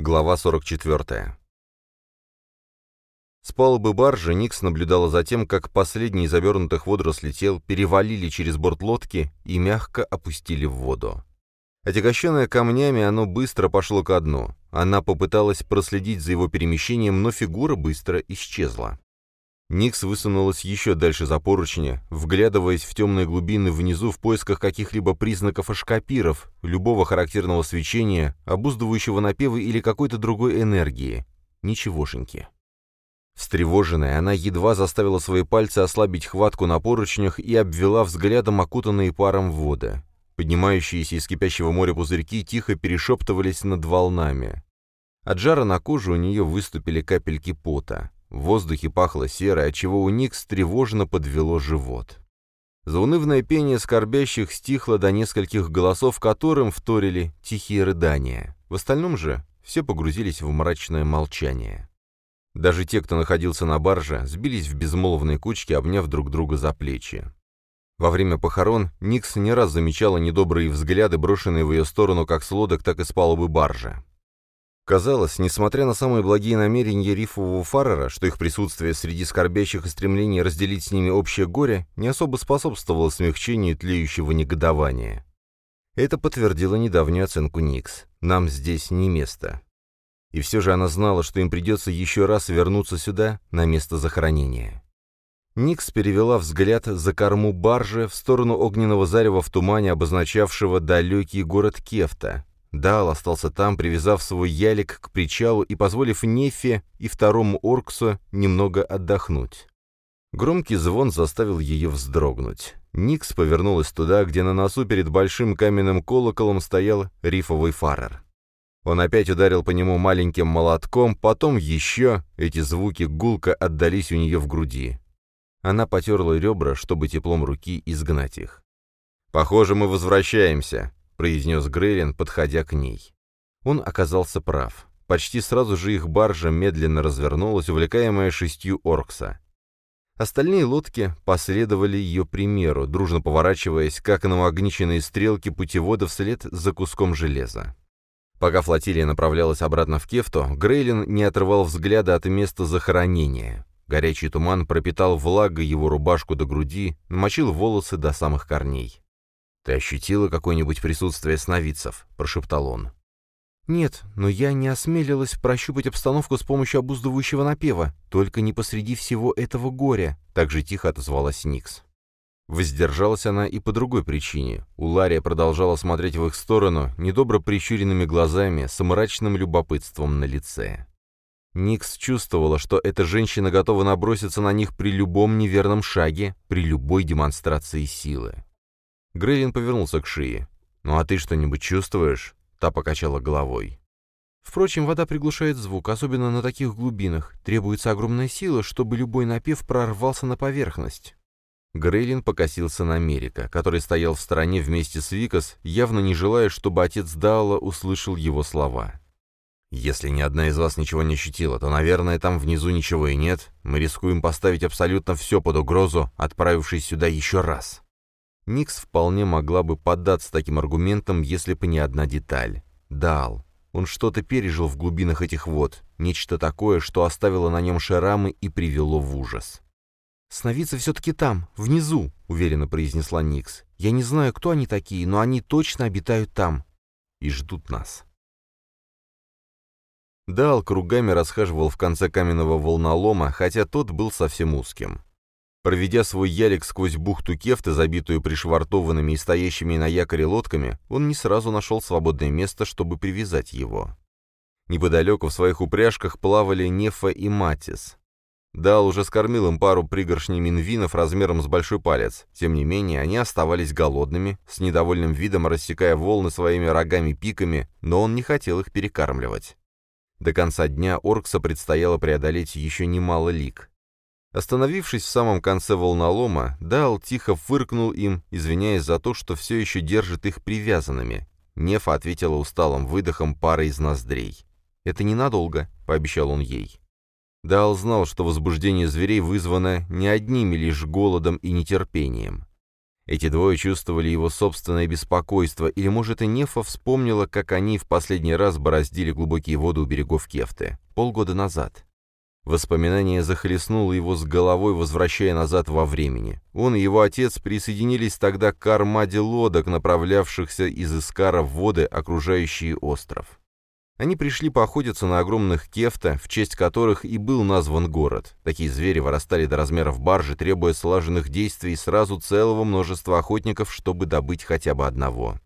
Глава 44. С палубы баржи Никс наблюдала за тем, как последний из обернутых водорослей тел перевалили через борт лодки и мягко опустили в воду. Отягощенное камнями, оно быстро пошло ко дну. Она попыталась проследить за его перемещением, но фигура быстро исчезла. Никс высунулась еще дальше за поручни, вглядываясь в темные глубины внизу в поисках каких-либо признаков ашкапиров, любого характерного свечения, обуздывающего напевы или какой-то другой энергии. Ничегошеньки. Встревоженная, она едва заставила свои пальцы ослабить хватку на поручнях и обвела взглядом окутанные паром воды. Поднимающиеся из кипящего моря пузырьки тихо перешептывались над волнами. От жара на коже у нее выступили капельки пота. В воздухе пахло серой, отчего у Никс тревожно подвело живот. Заунывное пение скорбящих стихло до нескольких голосов, которым вторили тихие рыдания. В остальном же все погрузились в мрачное молчание. Даже те, кто находился на барже, сбились в безмолвные кучки, обняв друг друга за плечи. Во время похорон Никс не раз замечала недобрые взгляды, брошенные в ее сторону как с лодок, так и с палубы баржи. Казалось, несмотря на самые благие намерения рифового фарера, что их присутствие среди скорбящих и стремление разделить с ними общее горе не особо способствовало смягчению тлеющего негодования. Это подтвердило недавнюю оценку Никс. «Нам здесь не место». И все же она знала, что им придется еще раз вернуться сюда, на место захоронения. Никс перевела взгляд за корму баржи в сторону огненного зарева в тумане, обозначавшего далекий город Кефта, Дал остался там, привязав свой ялик к причалу и позволив Нефе и второму Орксу немного отдохнуть. Громкий звон заставил ее вздрогнуть. Никс повернулась туда, где на носу перед большим каменным колоколом стоял рифовый фарер. Он опять ударил по нему маленьким молотком, потом еще, эти звуки гулко отдались у нее в груди. Она потерла ребра, чтобы теплом руки изгнать их. «Похоже, мы возвращаемся», произнес Грейлин, подходя к ней. Он оказался прав. Почти сразу же их баржа медленно развернулась, увлекаемая шестью оркса. Остальные лодки последовали ее примеру, дружно поворачиваясь, как намагниченные стрелки путевода вслед за куском железа. Пока флотилия направлялась обратно в Кефту, Грейлин не отрывал взгляда от места захоронения. Горячий туман пропитал влагой его рубашку до груди, намочил волосы до самых корней. «Ты ощутила какое-нибудь присутствие сновидцев?» — прошептал он. «Нет, но я не осмелилась прощупать обстановку с помощью обуздывающего напева, только не посреди всего этого горя», — так же тихо отозвалась Никс. Воздержалась она и по другой причине. Улария продолжала смотреть в их сторону, недобро прищуренными глазами, с мрачным любопытством на лице. Никс чувствовала, что эта женщина готова наброситься на них при любом неверном шаге, при любой демонстрации силы. Грейлин повернулся к шее. «Ну а ты что-нибудь чувствуешь?» Та покачала головой. Впрочем, вода приглушает звук, особенно на таких глубинах. Требуется огромная сила, чтобы любой напев прорвался на поверхность. Грейлин покосился на Мерика, который стоял в стороне вместе с Викас, явно не желая, чтобы отец Даула услышал его слова. «Если ни одна из вас ничего не ощутила, то, наверное, там внизу ничего и нет. Мы рискуем поставить абсолютно все под угрозу, отправившись сюда еще раз». Никс вполне могла бы поддаться таким аргументам, если бы не одна деталь. Дал. Он что-то пережил в глубинах этих вод, нечто такое, что оставило на нем шрамы и привело в ужас. «Сновидцы все-таки там, внизу», — уверенно произнесла Никс. «Я не знаю, кто они такие, но они точно обитают там и ждут нас». Дал кругами расхаживал в конце каменного волнолома, хотя тот был совсем узким. Проведя свой ялик сквозь бухту Кефта, забитую пришвартованными и стоящими на якоре лодками, он не сразу нашел свободное место, чтобы привязать его. Неподалеку в своих упряжках плавали Нефа и Матис. Дал уже скормил им пару пригоршней минвинов размером с большой палец. Тем не менее, они оставались голодными, с недовольным видом рассекая волны своими рогами-пиками, но он не хотел их перекармливать. До конца дня Оркса предстояло преодолеть еще немало лик. Остановившись в самом конце волнолома, Дал тихо фыркнул им, извиняясь за то, что все еще держит их привязанными. Нефа ответила усталым выдохом парой из ноздрей. «Это ненадолго», — пообещал он ей. Дал знал, что возбуждение зверей вызвано не одними лишь голодом и нетерпением. Эти двое чувствовали его собственное беспокойство, или, может, и Нефа вспомнила, как они в последний раз бороздили глубокие воды у берегов Кефты, полгода назад. Воспоминание захлестнуло его с головой, возвращая назад во времени. Он и его отец присоединились тогда к армаде лодок, направлявшихся из Искара в воды, окружающие остров. Они пришли поохотиться на огромных кефта, в честь которых и был назван город. Такие звери вырастали до размеров баржи, требуя слаженных действий сразу целого множества охотников, чтобы добыть хотя бы одного.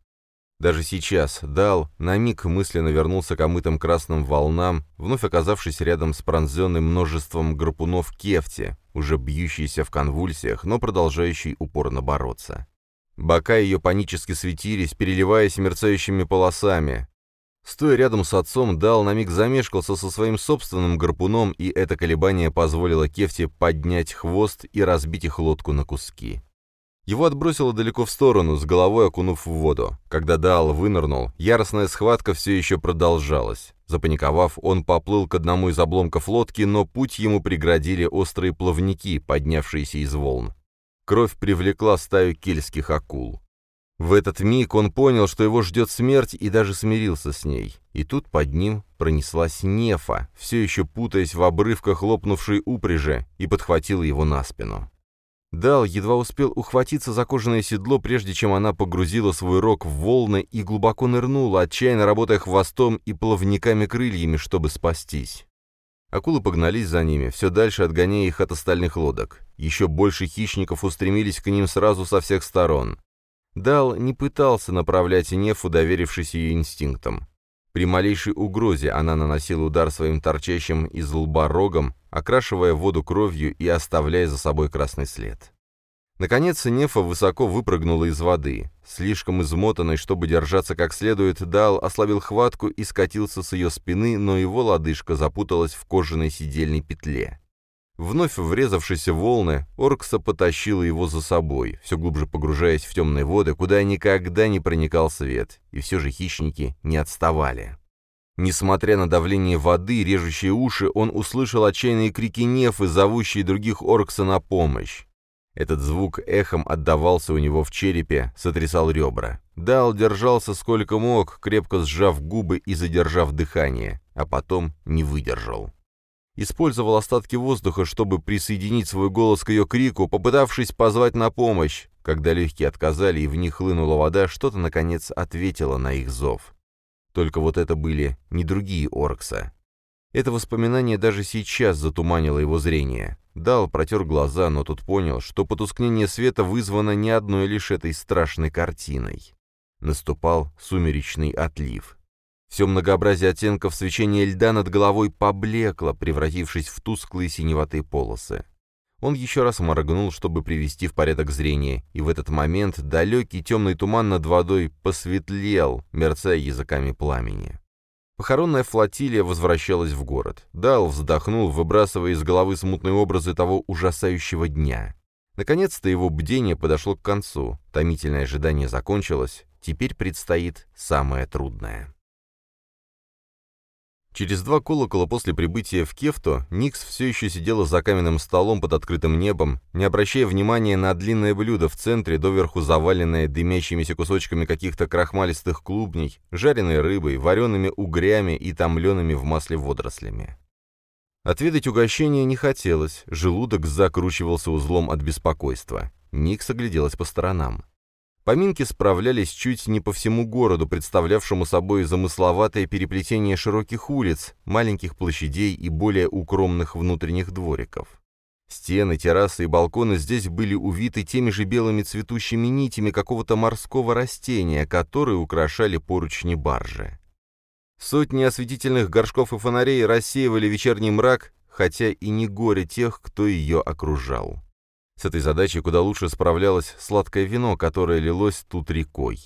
Даже сейчас Дал на миг мысленно вернулся к омытым красным волнам, вновь оказавшись рядом с пронзенным множеством гарпунов кефти, уже бьющейся в конвульсиях, но продолжающей упорно бороться. Бока ее панически светились, переливаясь мерцающими полосами, Стоя рядом с отцом, Дал на миг замешкался со своим собственным гарпуном, и это колебание позволило Кефте поднять хвост и разбить их лодку на куски. Его отбросило далеко в сторону, с головой окунув в воду. Когда Дал вынырнул, яростная схватка все еще продолжалась. Запаниковав, он поплыл к одному из обломков лодки, но путь ему преградили острые плавники, поднявшиеся из волн. Кровь привлекла стаю кельтских акул. В этот миг он понял, что его ждет смерть, и даже смирился с ней. И тут под ним пронеслась нефа, все еще путаясь в обрывках лопнувшей упряжи, и подхватила его на спину. Дал едва успел ухватиться за кожаное седло, прежде чем она погрузила свой рог в волны и глубоко нырнула, отчаянно работая хвостом и плавниками-крыльями, чтобы спастись. Акулы погнались за ними, все дальше отгоняя их от остальных лодок. Еще больше хищников устремились к ним сразу со всех сторон. Дал не пытался направлять Нефу, доверившись ее инстинктам. При малейшей угрозе она наносила удар своим торчащим из лба рогом, окрашивая воду кровью и оставляя за собой красный след. Наконец Нефа высоко выпрыгнула из воды. Слишком измотанный, чтобы держаться как следует, Дал ослабил хватку и скатился с ее спины, но его лодыжка запуталась в кожаной сидельной петле. Вновь врезавшись в волны, Оркса потащила его за собой, все глубже погружаясь в темные воды, куда никогда не проникал свет, и все же хищники не отставали. Несмотря на давление воды, режущие уши, он услышал отчаянные крики Нефы, зовущие других Оркса на помощь. Этот звук эхом отдавался у него в черепе, сотрясал ребра. Дал держался сколько мог, крепко сжав губы и задержав дыхание, а потом не выдержал использовал остатки воздуха, чтобы присоединить свой голос к ее крику, попытавшись позвать на помощь. Когда легкие отказали и в них хлынула вода, что-то, наконец, ответило на их зов. Только вот это были не другие Оркса. Это воспоминание даже сейчас затуманило его зрение. Дал протер глаза, но тут понял, что потускнение света вызвано не одной лишь этой страшной картиной. Наступал сумеречный отлив. Все многообразие оттенков свечения льда над головой поблекло, превратившись в тусклые синеватые полосы. Он еще раз моргнул, чтобы привести в порядок зрение, и в этот момент далекий темный туман над водой посветлел, мерцая языками пламени. Похоронная флотилия возвращалась в город. Дал вздохнул, выбрасывая из головы смутные образы того ужасающего дня. Наконец-то его бдение подошло к концу, томительное ожидание закончилось, теперь предстоит самое трудное. Через два колокола после прибытия в Кефто Никс все еще сидела за каменным столом под открытым небом, не обращая внимания на длинное блюдо в центре, доверху заваленное дымящимися кусочками каких-то крахмалистых клубней, жареной рыбой, вареными угрями и томленными в масле водорослями. Отведать угощение не хотелось, желудок закручивался узлом от беспокойства. Никс огляделась по сторонам. Поминки справлялись чуть не по всему городу, представлявшему собой замысловатое переплетение широких улиц, маленьких площадей и более укромных внутренних двориков. Стены, террасы и балконы здесь были увиты теми же белыми цветущими нитями какого-то морского растения, которые украшали поручни баржи. Сотни осветительных горшков и фонарей рассеивали вечерний мрак, хотя и не горе тех, кто ее окружал. С этой задачей куда лучше справлялось сладкое вино, которое лилось тут рекой.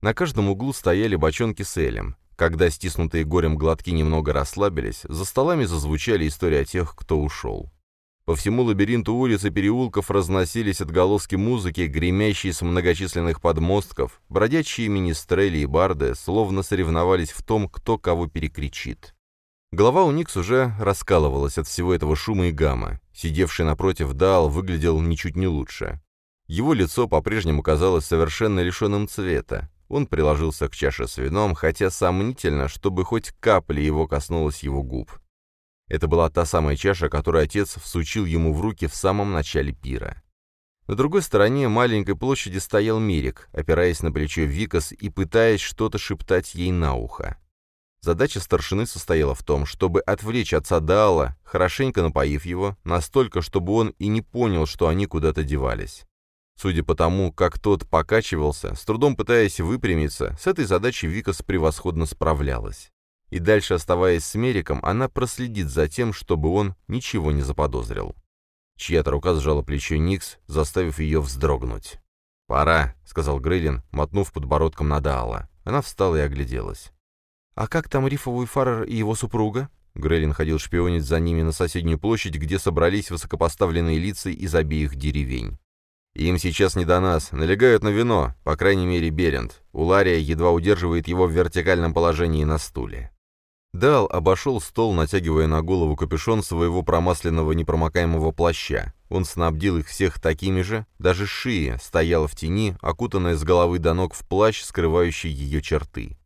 На каждом углу стояли бочонки с элем. Когда стиснутые горем глотки немного расслабились, за столами зазвучали истории о тех, кто ушел. По всему лабиринту улиц и переулков разносились отголоски музыки, гремящие с многочисленных подмостков, бродячие министрели и барды словно соревновались в том, кто кого перекричит. Голова у Никс уже раскалывалась от всего этого шума и гамма. Сидевший напротив Дал выглядел ничуть не лучше. Его лицо по-прежнему казалось совершенно лишенным цвета. Он приложился к чаше с вином, хотя сомнительно, чтобы хоть капля его коснулась его губ. Это была та самая чаша, которую отец всучил ему в руки в самом начале пира. На другой стороне маленькой площади стоял Мирик, опираясь на плечо Викас и пытаясь что-то шептать ей на ухо. Задача старшины состояла в том, чтобы отвлечь отца Даала, хорошенько напоив его, настолько, чтобы он и не понял, что они куда-то девались. Судя по тому, как тот покачивался, с трудом пытаясь выпрямиться, с этой задачей Викас превосходно справлялась. И дальше, оставаясь с Мериком, она проследит за тем, чтобы он ничего не заподозрил. Чья-то рука сжала плечо Никс, заставив ее вздрогнуть. «Пора», — сказал Грейлин, мотнув подбородком на Даала. Она встала и огляделась. «А как там Рифовый Фаррер и его супруга?» Грейлин ходил шпионить за ними на соседнюю площадь, где собрались высокопоставленные лица из обеих деревень. Им сейчас не до нас, налегают на вино, по крайней мере Берент. Улария едва удерживает его в вертикальном положении на стуле. Дал обошел стол, натягивая на голову капюшон своего промасленного непромокаемого плаща. Он снабдил их всех такими же, даже Шия стояла в тени, окутанная с головы до ног в плащ, скрывающий ее черты.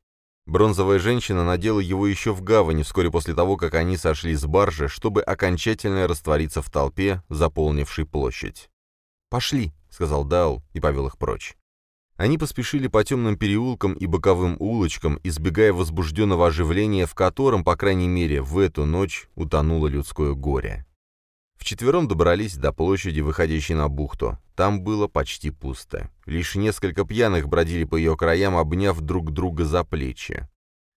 Бронзовая женщина надела его еще в гавани вскоре после того, как они сошли с баржи, чтобы окончательно раствориться в толпе, заполнившей площадь. «Пошли», — сказал Дал и повел их прочь. Они поспешили по темным переулкам и боковым улочкам, избегая возбужденного оживления, в котором, по крайней мере, в эту ночь утонуло людское горе. Вчетвером добрались до площади, выходящей на бухту. Там было почти пусто. Лишь несколько пьяных бродили по ее краям, обняв друг друга за плечи.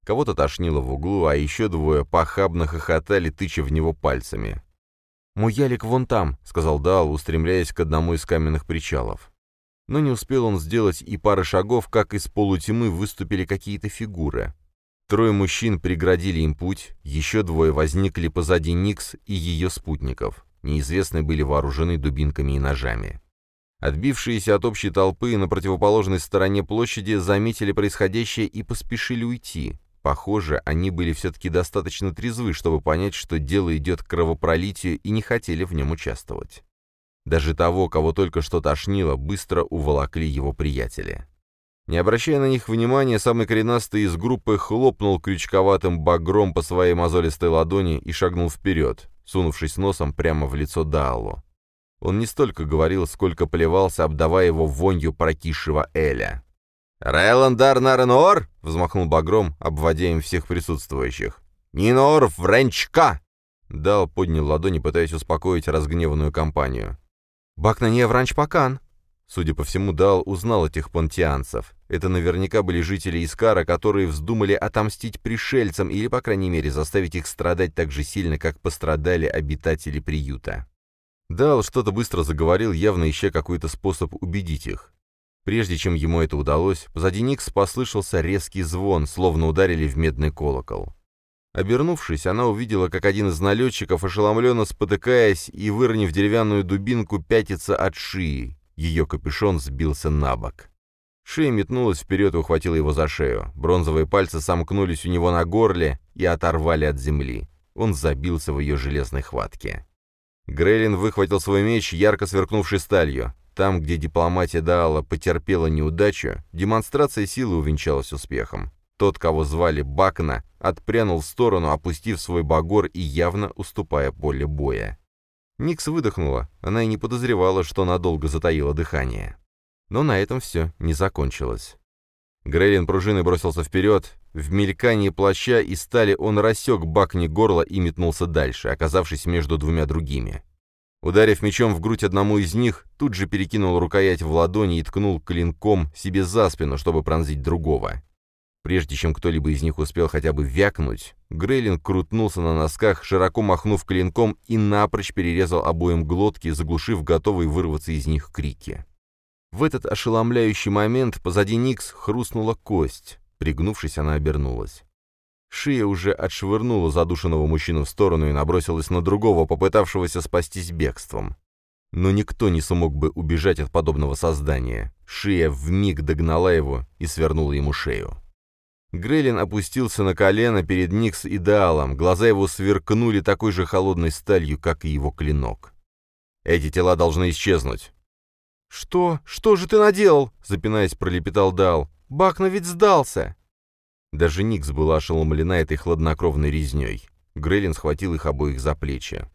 Кого-то тошнило в углу, а еще двое похабно хохотали, тыча в него пальцами. «Мой ялик вон там», — сказал Дал, устремляясь к одному из каменных причалов. Но не успел он сделать и пары шагов, как из полутьмы выступили какие-то фигуры. Трое мужчин преградили им путь, еще двое возникли позади Никс и ее спутников. Неизвестные были вооружены дубинками и ножами. Отбившиеся от общей толпы на противоположной стороне площади заметили происходящее и поспешили уйти. Похоже, они были все-таки достаточно трезвы, чтобы понять, что дело идет к кровопролитию и не хотели в нем участвовать. Даже того, кого только что тошнило, быстро уволокли его приятели. Не обращая на них внимания, самый коренастый из группы хлопнул крючковатым багром по своей мозолистой ладони и шагнул вперед, сунувшись носом прямо в лицо Даалу. Он не столько говорил, сколько плевался, обдавая его вонью прокисшего Эля. «Рейландар Наренор!» — взмахнул багром, обводя им всех присутствующих. «Нинор Вренчка!» Дал поднял ладони, пытаясь успокоить разгневанную компанию. «Бакнане Вранчпакан!» Судя по всему, Дал узнал этих понтианцев. Это наверняка были жители Искара, которые вздумали отомстить пришельцам или, по крайней мере, заставить их страдать так же сильно, как пострадали обитатели приюта. Дал что-то быстро заговорил, явно ища какой-то способ убедить их. Прежде чем ему это удалось, позади Никс послышался резкий звон, словно ударили в медный колокол. Обернувшись, она увидела, как один из налетчиков, ошеломленно спотыкаясь и выронив деревянную дубинку, пятится от шеи. Ее капюшон сбился на бок. Шея метнулась вперед и ухватила его за шею. Бронзовые пальцы сомкнулись у него на горле и оторвали от земли. Он забился в ее железной хватке. Грейлин выхватил свой меч, ярко сверкнувший сталью. Там, где дипломатия Даала потерпела неудачу, демонстрация силы увенчалась успехом. Тот, кого звали Бакна, отпрянул в сторону, опустив свой багор и явно уступая поле боя. Никс выдохнула, она и не подозревала, что надолго затаила дыхание. Но на этом все не закончилось. Грейлин пружиной бросился вперед, в мелькании плаща и стали он рассек Бакни горло и метнулся дальше, оказавшись между двумя другими. Ударив мечом в грудь одному из них, тут же перекинул рукоять в ладони и ткнул клинком себе за спину, чтобы пронзить другого. Прежде чем кто-либо из них успел хотя бы вякнуть, Грейлин крутнулся на носках, широко махнув клинком и напрочь перерезал обоим глотки, заглушив готовые вырваться из них крики. В этот ошеломляющий момент позади Никс хрустнула кость. Пригнувшись, она обернулась. Шия уже отшвырнула задушенного мужчину в сторону и набросилась на другого, попытавшегося спастись бегством. Но никто не смог бы убежать от подобного создания. Шия вмиг догнала его и свернула ему шею. Грейлин опустился на колено перед Никс идеалом, глаза его сверкнули такой же холодной сталью, как и его клинок. «Эти тела должны исчезнуть». «Что? Что же ты наделал?» — запинаясь, пролепетал Дал. «Бакна ведь сдался!» Даже Никс была ошеломлена этой хладнокровной резней. Грейлин схватил их обоих за плечи.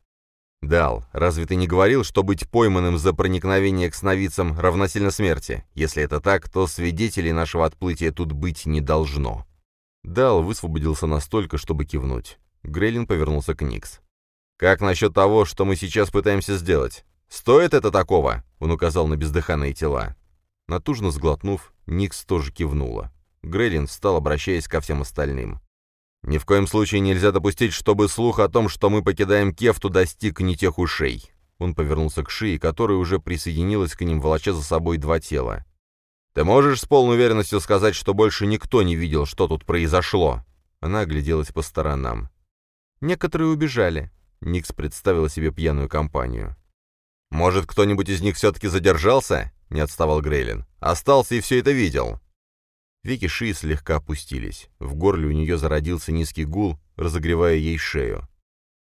«Дал, разве ты не говорил, что быть пойманным за проникновение к сновидцам равносильно смерти? Если это так, то свидетелей нашего отплытия тут быть не должно». Дал высвободился настолько, чтобы кивнуть. Грейлин повернулся к Никс. «Как насчет того, что мы сейчас пытаемся сделать? Стоит это такого?» Он указал на бездыханные тела. Натужно сглотнув, Никс тоже кивнула. Грейлин встал, обращаясь ко всем остальным. «Ни в коем случае нельзя допустить, чтобы слух о том, что мы покидаем Кефту, достиг не тех ушей». Он повернулся к Шии, которая уже присоединилась к ним, волоча за собой два тела. «Ты можешь с полной уверенностью сказать, что больше никто не видел, что тут произошло?» Она огляделась по сторонам. «Некоторые убежали», — Никс представила себе пьяную компанию. «Может, кто-нибудь из них все-таки задержался?» — не отставал Грейлин. «Остался и все это видел». Веки Ши слегка опустились. В горле у нее зародился низкий гул, разогревая ей шею.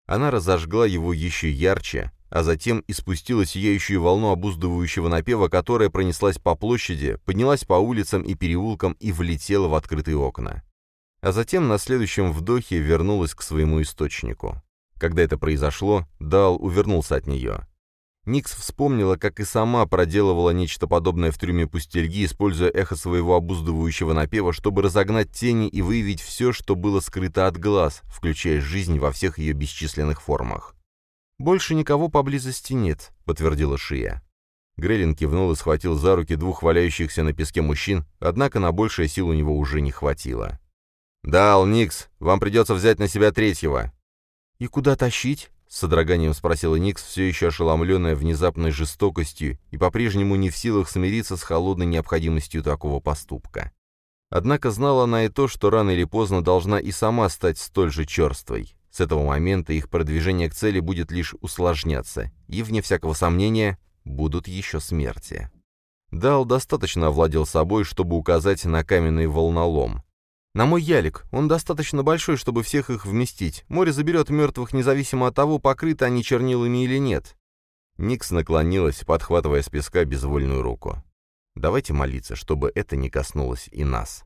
Она разожгла его еще ярче, а затем испустила сияющую волну обуздывающего напева, которая пронеслась по площади, поднялась по улицам и переулкам и влетела в открытые окна. А затем на следующем вдохе вернулась к своему источнику. Когда это произошло, Дал увернулся от нее. Никс вспомнила, как и сама проделывала нечто подобное в трюме пустельги, используя эхо своего обуздывающего напева, чтобы разогнать тени и выявить все, что было скрыто от глаз, включая жизнь во всех ее бесчисленных формах. «Больше никого поблизости нет», — подтвердила Шия. Грейлин кивнул и схватил за руки двух валяющихся на песке мужчин, однако на большее сил у него уже не хватило. «Дал, Никс, вам придется взять на себя третьего». «И куда тащить?» — с содроганием спросила Никс, все еще ошеломленная внезапной жестокостью и по-прежнему не в силах смириться с холодной необходимостью такого поступка. Однако знала она и то, что рано или поздно должна и сама стать столь же черствой. С этого момента их продвижение к цели будет лишь усложняться, и, вне всякого сомнения, будут еще смерти. Дал достаточно овладел собой, чтобы указать на каменный волнолом. На мой ялик. Он достаточно большой, чтобы всех их вместить. Море заберет мертвых, независимо от того, покрыты они чернилами или нет». Никс наклонилась, подхватывая с песка безвольную руку. «Давайте молиться, чтобы это не коснулось и нас».